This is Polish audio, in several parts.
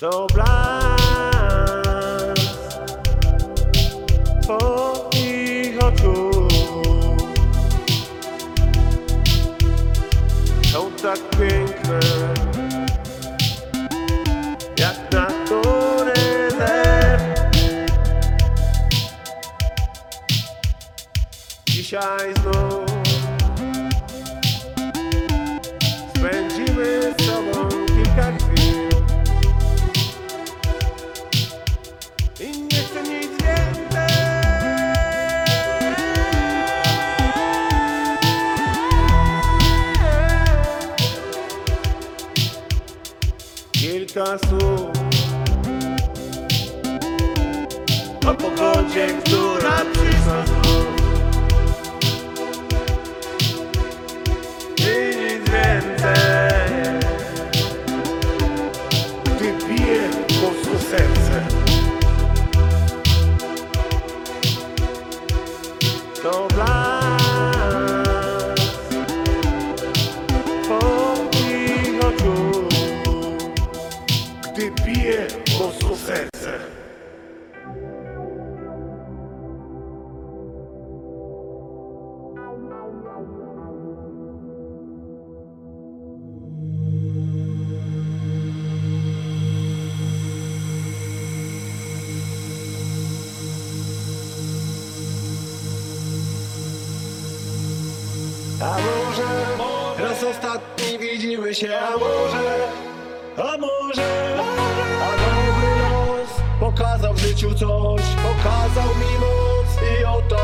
To blask Twoich oczu. Są tak piękne Jak natury lew. Dzisiaj znów Kilka słów. O pogodzie, która przyszła znów. I nic więcej Gdy bije serce A może raz ostatni widzimy się, a może, a może, a dobry los pokazał w życiu coś, pokazał mi moc i otarł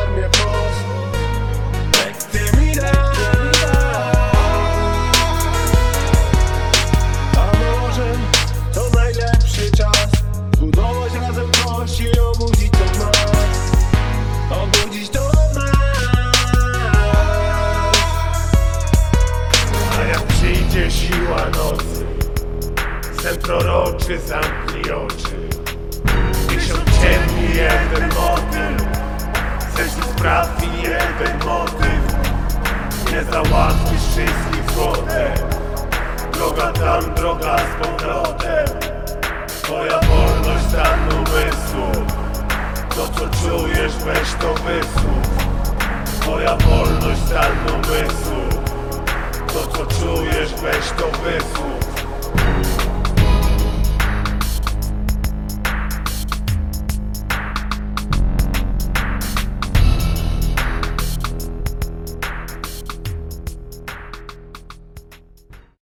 jak przyjdzie siła nocy Sen proroczy zamknij oczy. Się ciemni jeden motyl Sercu spraw i jeden motyw. Nie załatwisz wszystkich złotem Droga tam, droga z powrotem. Twoja wolność stan umysłu. To co czujesz weź to wysłów Twoja wolność stan umysłu co czujesz, weź to wysłów